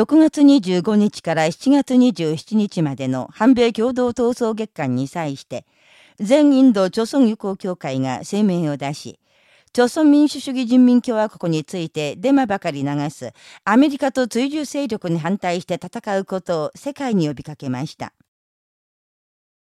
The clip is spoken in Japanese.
6月25日から7月27日までの反米共同闘争月間に際して、全インド朝鮮友好協会が声明を出し、朝鮮民主主義人民共和国についてデマばかり流すアメリカと追従勢力に反対して戦うことを世界に呼びかけました。